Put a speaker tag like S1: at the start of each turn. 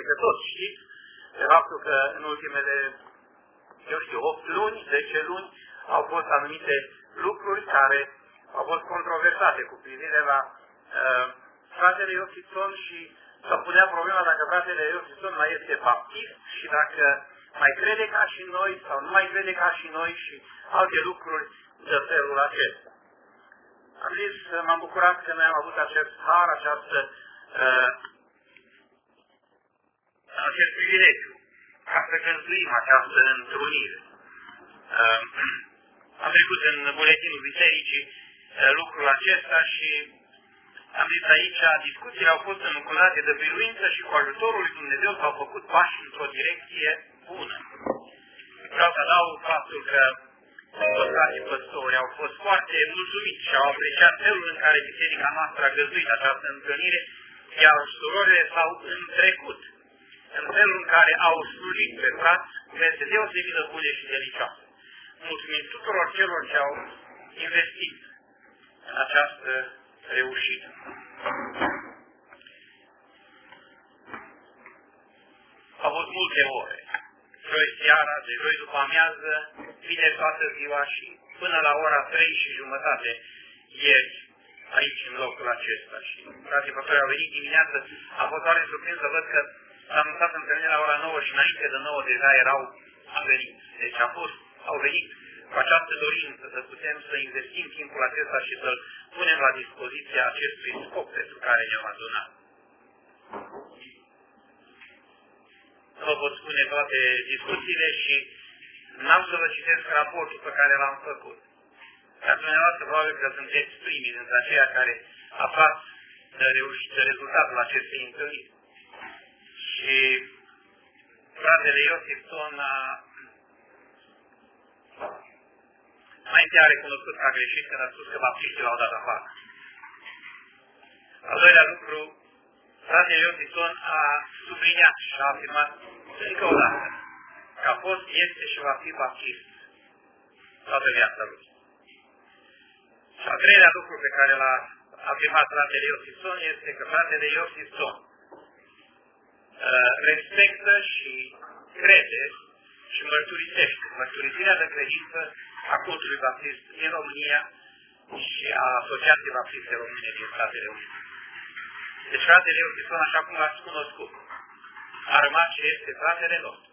S1: Cred că toți știți de faptul că în ultimele, eu știu, 8 luni, 10 luni, au fost anumite lucruri care au fost controversate cu privire la uh, fratele Iositon și s-a punea problema dacă fratele Iositon mai este baptist și dacă mai crede ca și noi sau nu mai crede ca și noi și alte lucruri de felul acesta. Am zis, m-am bucurat că noi am avut acest har, această, uh, acest privilegiu ca să găzduim această întrunire. Uh, am trecut în buletinul bisericii uh, lucrul acesta și am zis aici, discuțiile au fost încucurate de biruință și cu ajutorul lui Dumnezeu s-au făcut pași într-o direcție bună. Vreau să adaug faptul că toți frații păstori au fost foarte mulțumiți și au apreciat felul în care biserica noastră a găzduit această întâlnire, iar surorile s-au întrecut în felul în care au slujit pe frați cu veste deosebit de bune și delicioase. Mulțumim tuturor celor ce au investit în această reușită. Au avut multe ore joi seara, de joi după amiază, vine toată ziua și până la ora 3 și jumătate ieri aici în locul acesta. Și frații păstori au venit dimineață, a fost oare surprins să văd că s-a anunțat întâlnirea la ora 9 și înainte de 9 deja erau a venit. Deci a fost, au venit cu această dorință să putem să investim timpul acesta și să-l punem la dispoziția acestui scop pentru care ne-am adunat. nu vă pot spune toate discuțiile și n-am să vă citesc raportul pe care l-am făcut. Dar dumneavoastră probabil că sunteți primii dintre aceia care aflați de, reușit, de rezultatul acestei întâlniri. Și fratele Iosif Ton a mai întâi a recunoscut că a greșit când a spus că baptistii l-au dat afară. Al doilea lucru, fratele Iosifton a subliniat și a afirmat încă o dată că a fost, este și va fi baptist toată viața lui. Și al treilea lucru pe care l-a afirmat fratele Iosifton este că fratele Iosifton uh, respectă și crede și mărturisește mărturisirea de credință a cultului baptist din România și a Asociației Baptiste Române din Statele Unite. Deci fratele Iosifton, așa cum l-ați cunoscut, a rămas și este fratele nostru.